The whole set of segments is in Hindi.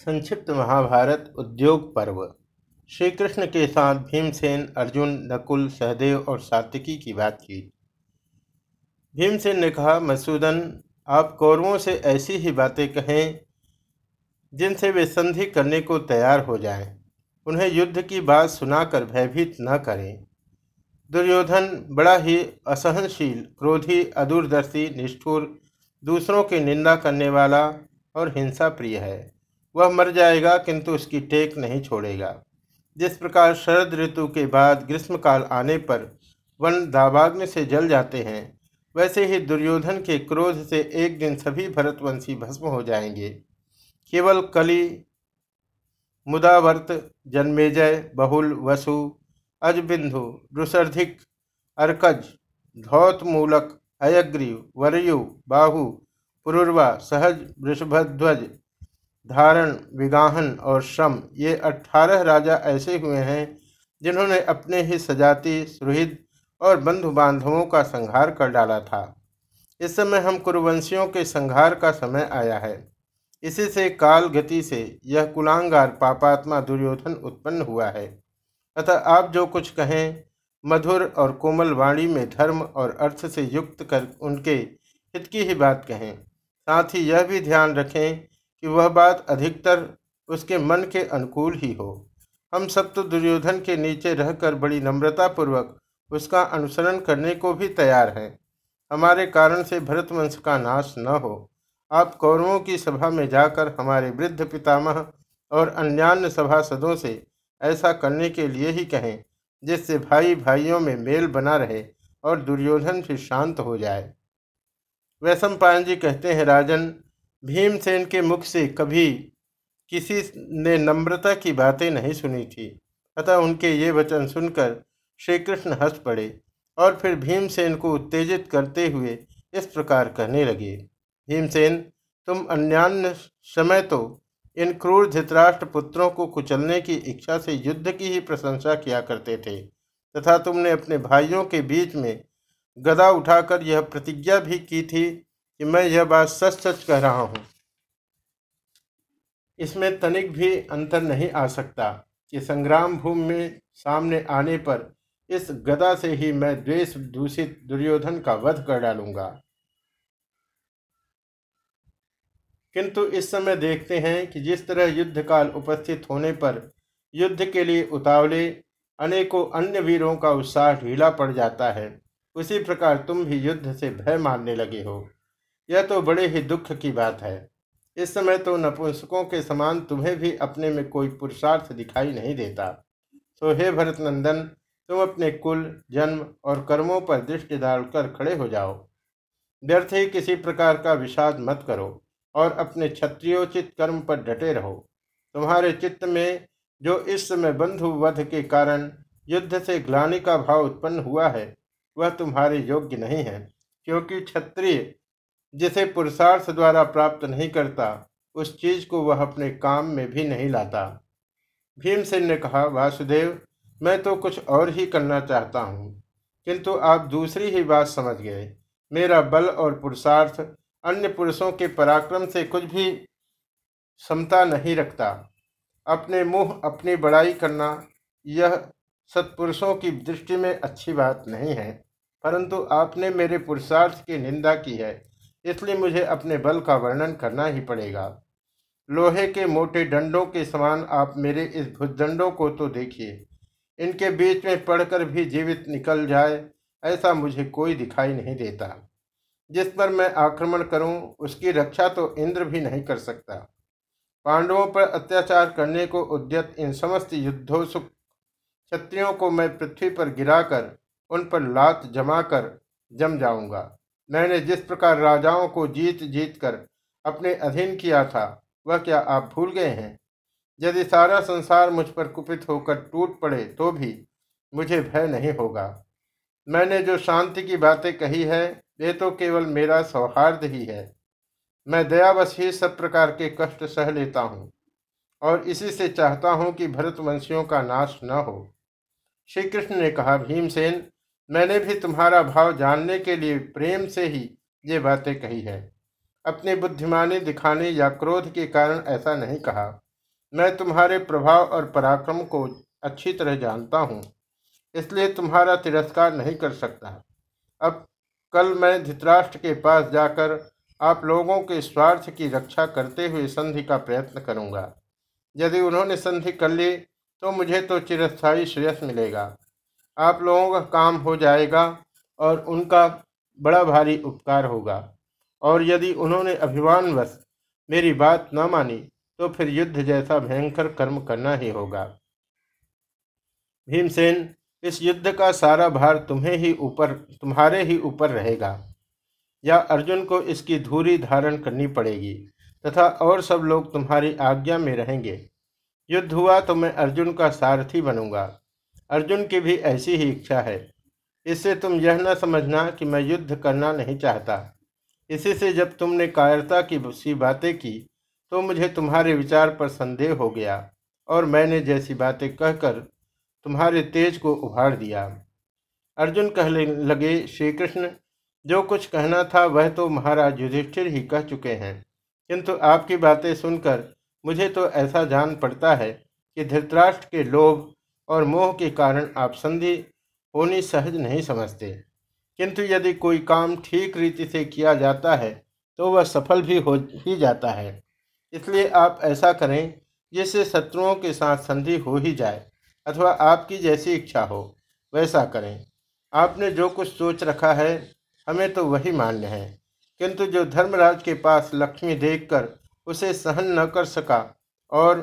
संक्षिप्त महाभारत उद्योग पर्व। श्री कृष्ण के साथ भीमसेन, अर्जुन, नकुल, सहदेव और सात्विकी की बातचीत भीमसेन ने कहा, मसूदन, आप कौरवों से ऐसी ही बातें कहें, जिनसे वे संधि करने को तैयार हो जाएँ। उन्हें युद्ध की बात सुनाकर भयभीत न करें। दुर्योधन बड़ा ही असहनशील, क्रोधी, अदूरदर्शी, निष्ठुर, दूसरों की निंदा करने वाला और हिंसा प्रिय है। वह मर जाएगा, किंतु उसकी टेक नहीं छोड़ेगा। जिस प्रकार शरद ऋतु के बाद ग्रीष्मकाल आने पर वन दावाग्न से जल जाते हैं, वैसे ही दुर्योधन के क्रोध से एक दिन सभी भरतवंशी भस्म हो जाएँगे। केवल कली, मुदावर्त, जन्मेजय, बहुल, वसु, अजबिंदु, रुसर्धिक, अर्कज, धौतमूलक, अयग्रीव, वरयु, बाहु, पुरुर्वा, सहज, वृषभध्वज धारण, विगाहन और श्रम, ये अठारह राजा ऐसे हुए हैं जिन्होंने अपने ही सजाति सुहृद और बंधु बांधवों का संहार कर डाला था। इस समय हम कुरुवंशियों के संहार का समय आया है। इसी से काल गति से यह कुलांगार पापात्मा दुर्योधन उत्पन्न हुआ है। अतः आप जो कुछ कहें, मधुर और कोमल वाणी में धर्म और अर्थ से युक्त कर उनके हित की ही बात कहें। साथ ही यह भी ध्यान रखें कि वह बात अधिकतर उसके मन के अनुकूल ही हो। हम सब तो दुर्योधन के नीचे रहकर बड़ी नम्रतापूर्वक उसका अनुसरण करने को भी तैयार हैं। हमारे कारण से भरतवंश का नाश न हो। आप कौरवों की सभा में जाकर हमारे वृद्ध पितामह और अन्यान्य सभासदों से ऐसा करने के लिए ही कहें, जिससे भाई भाइयों में मेल बना रहे और दुर्योधन फिर शांत हो जाए। वैशम पायन जी कहते हैं, राजन भीमसेन के मुख से कभी किसी ने नम्रता की बातें नहीं सुनी थी। अतः उनके ये वचन सुनकर श्री कृष्ण हंस पड़े और फिर भीमसेन को उत्तेजित करते हुए इस प्रकार कहने लगे, भीमसेन, तुम अन्यान्य समय तो इन क्रूर धृतराष्ट्र पुत्रों को कुचलने की इच्छा से युद्ध की ही प्रशंसा किया करते थे, तथा तुमने अपने भाइयों के बीच में गदा उठाकर यह प्रतिज्ञा भी की थी कि मैं यह बात सच सच कह रहा हूँ। इसमें तनिक भी अंतर नहीं आ सकता कि संग्राम भूमि में सामने आने पर इस गदा से ही मैं द्वेष दूषित दुर्योधन का वध कर डालूँगा। किंतु इस समय देखते हैं कि जिस तरह युद्ध काल उपस्थित होने पर युद्ध के लिए उतावले अनेकों अन्य वीरों का उत्साह ढीला पड़ जाता है, उसी प्रकार तुम भी युद्ध से भय मानने लगे हो। यह तो बड़े ही दुख की बात है। इस समय तो नपुंसकों के समान तुम्हें भी अपने में कोई पुरुषार्थ दिखाई नहीं देता। तो हे भरत नंदन तुम अपने कुल, जन्म और कर्मों पर दृष्टि डालकर खड़े हो जाओ। व्यर्थ ही किसी प्रकार का विषाद मत करो और अपने क्षत्रियोचित कर्म पर डटे रहो। तुम्हारे चित्त में जो इस समय बंधु वध के कारण युद्ध से ग्लानि का भाव उत्पन्न हुआ है, वह तुम्हारे योग्य नहीं है, क्योंकि क्षत्रिय जिसे पुरुषार्थ द्वारा प्राप्त नहीं करता, उस चीज़ को वह अपने काम में भी नहीं लाता। भीमसेन ने कहा, वासुदेव, मैं तो कुछ और ही करना चाहता हूँ, किंतु आप दूसरी ही बात समझ गए। मेरा बल और पुरुषार्थ अन्य पुरुषों के पराक्रम से कुछ भी क्षमता नहीं रखता। अपने मुँह अपनी बड़ाई करना, यह सत्पुरुषों की दृष्टि में अच्छी बात नहीं है, परंतु आपने मेरे पुरुषार्थ की निंदा की है। इसलिए मुझे अपने बल का वर्णन करना ही पड़ेगा। लोहे के मोटे डंडों के समान आप मेरे इस भुजदंडों को तो देखिए। इनके बीच में पड़कर भी जीवित निकल जाए, ऐसा मुझे कोई दिखाई नहीं देता। जिस पर मैं आक्रमण करूँ, उसकी रक्षा तो इंद्र भी नहीं कर सकता। पांडवों पर अत्याचार करने को उद्यत इन समस्त युद्धोत्सुक क्षत्रियों को मैं पृथ्वी पर गिराकर, उन पर लात जमा कर जम जाऊँगा। मैंने जिस प्रकार राजाओं को जीत जीत कर अपने अधीन किया था, वह क्या आप भूल गए हैं? यदि सारा संसार मुझ पर कुपित होकर टूट पड़े तो भी मुझे भय नहीं होगा। मैंने जो शांति की बातें कही है, वे तो केवल मेरा सौहार्द ही है। मैं दयावश ही सब प्रकार के कष्ट सह लेता हूँ, और इसी से चाहता हूँ कि भरतवंशियों का नाश न हो। श्री कृष्ण ने कहा, भीमसेन मैंने भी तुम्हारा भाव जानने के लिए प्रेम से ही ये बातें कही है। अपनी बुद्धिमानी दिखाने या क्रोध के कारण ऐसा नहीं कहा। मैं तुम्हारे प्रभाव और पराक्रम को अच्छी तरह जानता हूँ, इसलिए तुम्हारा तिरस्कार नहीं कर सकता। अब कल मैं धृतराष्ट्र के पास जाकर आप लोगों के स्वार्थ की रक्षा करते हुए संधि का प्रयत्न करूँगा। यदि उन्होंने संधि कर ली तो मुझे तो चिरस्थायी श्रेयस मिलेगा। आप लोगों का काम हो जाएगा और उनका बड़ा भारी उपकार होगा। और यदि उन्होंने अभिमानवश मेरी बात न मानी तो फिर युद्ध जैसा भयंकर कर्म करना ही होगा। भीमसेन, इस युद्ध का सारा भार तुम्हें ही ऊपर, तुम्हारे ही ऊपर रहेगा। या अर्जुन को इसकी धूरी धारण करनी पड़ेगी, तथा और सब लोग तुम्हारी आज्ञा में रहेंगे। युद्ध हुआ तो मैं अर्जुन का सारथी बनूँगा। अर्जुन की भी ऐसी ही इच्छा है। इससे तुम यह न समझना कि मैं युद्ध करना नहीं चाहता। इसी से जब तुमने कायरता की सी बातें की तो मुझे तुम्हारे विचार पर संदेह हो गया और मैंने जैसी बातें कहकर तुम्हारे तेज को उभार दिया। अर्जुन कहने लगे श्री कृष्ण जो कुछ कहना था वह तो महाराज युधिष्ठिर ही कह चुके हैं। किंतु आपकी बातें सुनकर मुझे तो ऐसा जान पड़ता है कि धृतराष्ट्र के लोभ और मोह के कारण आप संधि होनी सहज नहीं समझते। किंतु यदि कोई काम ठीक रीति से किया जाता है तो वह सफल भी हो, ही जाता है। इसलिए आप ऐसा करें, जिससे शत्रुओं के साथ संधि हो ही जाए, अथवा आपकी जैसी इच्छा हो, वैसा करें। आपने जो कुछ सोच रखा है, हमें तो वही मान्य है। किंतु जो धर्मराज के पास लक्ष्मी देखकर उसे सहन न कर सका, और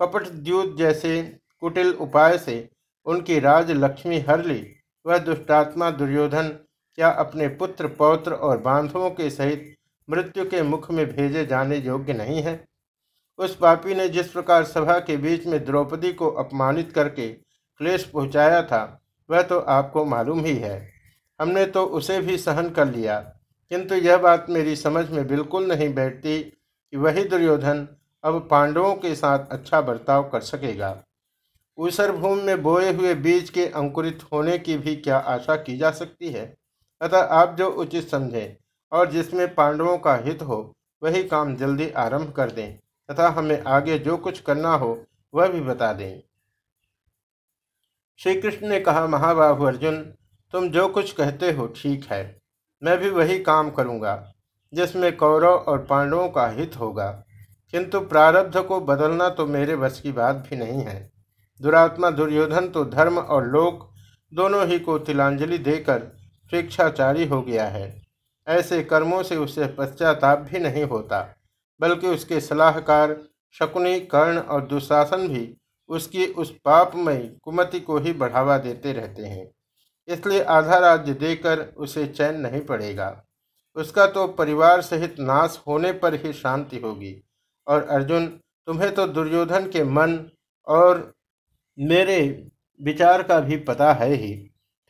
कपट द्यूत जैसे कुटिल उपाय से उनकी राज लक्ष्मी हर ली। वह दुष्टात्मा दुर्योधन क्या अपने पुत्र, पौत्र और बांधवों के सहित मृत्यु के मुख में भेजे जाने योग्य नहीं है? उस पापी ने जिस प्रकार सभा के बीच में द्रौपदी को अपमानित करके क्लेश पहुँचाया था, वह तो आपको मालूम ही है। हमने तो उसे भी सहन कर लिया, किंतु यह बात मेरी समझ में बिल्कुल नहीं बैठती कि वही दुर्योधन अब पांडवों के साथ अच्छा बर्ताव कर सकेगा। ऊसर भूमि में बोए हुए बीज के अंकुरित होने की भी क्या आशा की जा सकती है? अतः आप जो उचित समझें और जिसमें पांडवों का हित हो, वही काम जल्दी आरंभ कर दें, तथा हमें आगे जो कुछ करना हो, वह भी बता दें। श्री कृष्ण ने कहा, महाबाहु अर्जुन, तुम जो कुछ कहते हो ठीक है। मैं भी वही काम करूँगा, जिसमें कौरव और पांडवों का हित होगा। किंतु प्रारब्ध को बदलना तो मेरे बस की बात भी नहीं है। दुरात्मा, दुर्योधन तो धर्म और लोक दोनों ही को तिलांजलि देकर शिक्षाचारी हो गया है। ऐसे कर्मों से उसे पश्चाताप भी नहीं होता, बल्कि उसके सलाहकार शकुनी, कर्ण और दुशासन भी उसकी उस पापमय कुमति को ही बढ़ावा देते रहते हैं। इसलिए आधा राज्य देकर उसे चैन नहीं पड़ेगा। उसका तो परिवार सहित नाश होने पर ही शांति होगी। और अर्जुन, तुम्हें तो दुर्योधन के मन और मेरे विचार का भी पता है ही।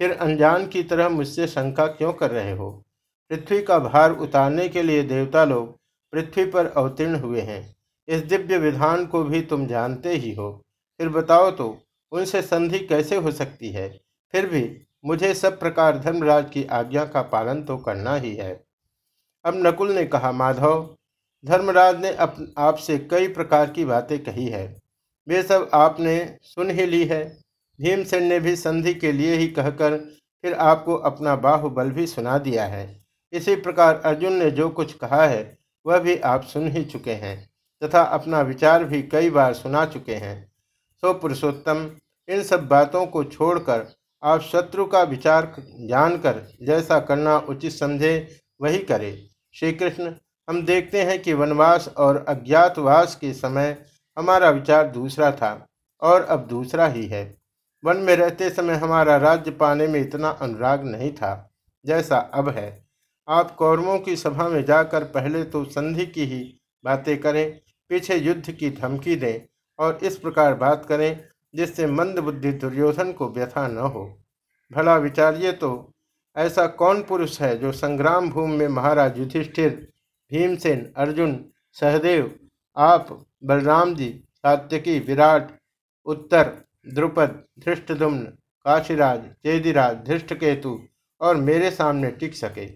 फिर अनजान की तरह मुझसे शंका क्यों कर रहे हो? पृथ्वी का भार उतारने के लिए देवता लोग पृथ्वी पर अवतीर्ण हुए हैं। इस दिव्य विधान को भी तुम जानते ही हो। फिर बताओ तो उनसे संधि कैसे हो सकती है? फिर भी मुझे सब प्रकार धर्मराज की आज्ञा का पालन तो करना ही है। अब नकुल ने कहा, माधव, धर्मराज ने आपसे कई प्रकार की बातें कही है। वे सब आपने सुन ही ली है। भीमसेन ने भी संधि के लिए ही कहकर फिर आपको अपना बाहुबल भी सुना दिया है। इसी प्रकार अर्जुन ने जो कुछ कहा है, वह भी आप सुन ही चुके हैं तथा अपना विचार भी कई बार सुना चुके हैं। सो पुरुषोत्तम, इन सब बातों को छोड़कर आप शत्रु का विचार जानकर जैसा करना उचित समझे वही करें। श्री कृष्ण हम देखते हैं कि वनवास और अज्ञातवास के समय हमारा विचार दूसरा था और अब दूसरा ही है। वन में रहते समय हमारा राज्य पाने में इतना अनुराग नहीं था, जैसा अब है। आप कौरवों की सभा में जाकर पहले तो संधि की ही बातें करें, पीछे युद्ध की धमकी दें और इस प्रकार बात करें जिससे मंद बुद्धि दुर्योधन को व्यथा न हो। भला विचारिए तो ऐसा कौन पुरुष है जो संग्राम भूमि में महाराज युधिष्ठिर, भीमसेन, अर्जुन, सहदेव, आप बलराम जी, सात्यकी, विराट, उत्तर, द्रुपद, धृष्टदुम्न, काशीराज, चेदिराज, धृष्टकेतु और मेरे सामने टिक सके।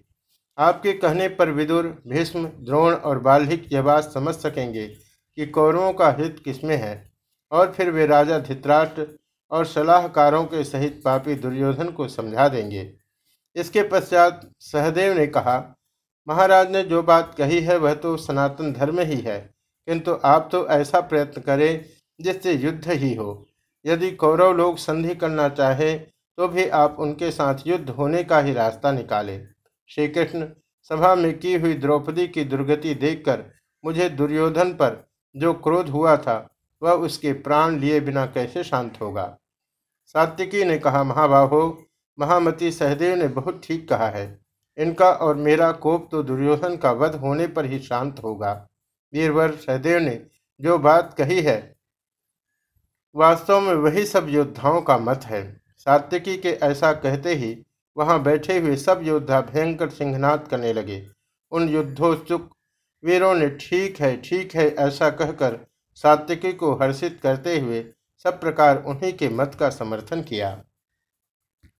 आपके कहने पर विदुर, भीष्म, द्रोण और बाल्हिक यह बात समझ सकेंगे कि कौरवों का हित किसमें है और फिर वे राजा धित्राष्ट्र और सलाहकारों के सहित पापी दुर्योधन को समझा देंगे। इसके पश्चात सहदेव ने कहा, महाराज ने जो बात कही है वह तो सनातन धर्म ही है। किंतु आप तो ऐसा प्रयत्न करें जिससे युद्ध ही हो। यदि कौरव लोग संधि करना चाहे तो भी आप उनके साथ युद्ध होने का ही रास्ता निकालें। श्री कृष्ण सभा में की हुई द्रौपदी की दुर्गति देखकर मुझे दुर्योधन पर जो क्रोध हुआ था, वह उसके प्राण लिए बिना कैसे शांत होगा? सात्विकी ने कहा, महाबाहो, महामती सहदेव ने बहुत ठीक कहा है। इनका और मेरा कोप तो दुर्योधन का वध होने पर ही शांत होगा। वीरवर सहदेव ने जो बात कही है, वास्तव में वही सब योद्धाओं का मत है। सात्विकी के ऐसा कहते ही वहाँ बैठे हुए सब योद्धा भयंकर सिंहनाद करने लगे। उन युद्धोत्सुक वीरों ने, ठीक है ठीक है, ऐसा कहकर सात्विकी को हर्षित करते हुए सब प्रकार उन्हीं के मत का समर्थन किया।